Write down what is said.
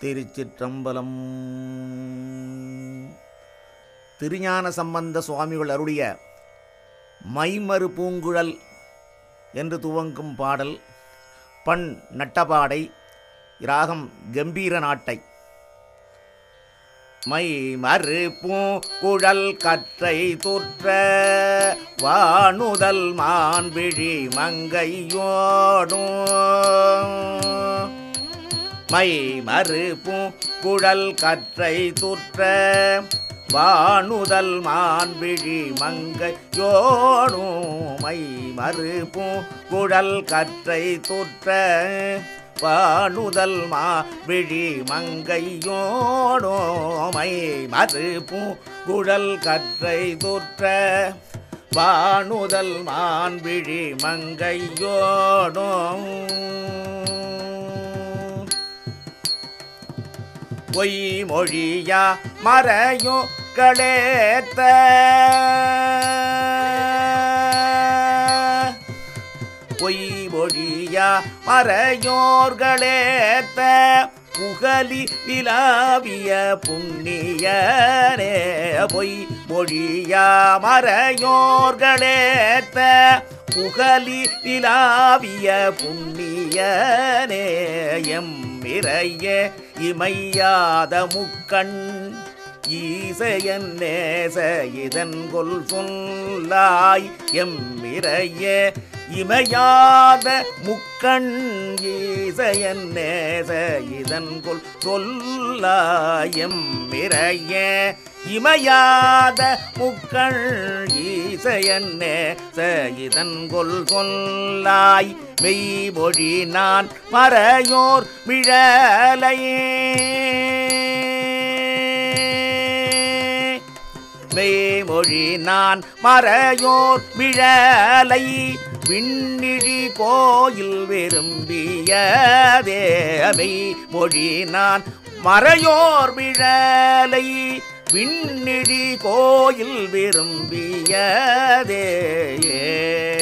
திருச்சிற்றம்பலம். திருஞான சம்பந்த சுவாமிகள் அருளிய மைமறு பூங்குழல் என்று துவங்கும் பாடல் பண் நட்டபாடை ராகம் கம்பீர நாட்டை. மை மறு பூங்குழல் கற்றை தூற்ற வானுதல் மான்பிழி மங்கையோடும் மை மறுப்பும் குழல் கற்றை துற்ற வானுதல் மான்பிழி மங்கையோடும் மை மறு குழல் கற்றை துற்ற வானுதல் மாபிழி மங்கையோனோமை மறுப்பும் மை கற்றை துற்ற வானுதல் மான் விழி மங்கையோடோ பொய் மொழியா மறையோ களேத்த பொய் மொழியா மறையோர்களேத்த புகலி விலாவிய புண்ணியனே. பொய் மொழியா மறையோர்களேத்த புகலி விலாவிய புண்ணியனே. எம் இறைய இமையாத முக்கண் ஈசையன் நேச இதன் கொல் சொல்லாய் எம்மிரைய இமையாத முக்கண் ஈசையன் நேச இதன் கொல் சொல்லாய் எம்மிரைய இமையாத முக்கள் ஈசையன் நேச கொல் சொல்லாய் மெய்மொழி நான் மறையோர் மிழலையே. மெய்மொழி நான் மறையோர் விழலை விண்ணிழி கோயில் விரும்பிய தேவை. மொழி நான் மறையோர் விழலை விண்ணிழி கோயில் விரும்பியதே ஏ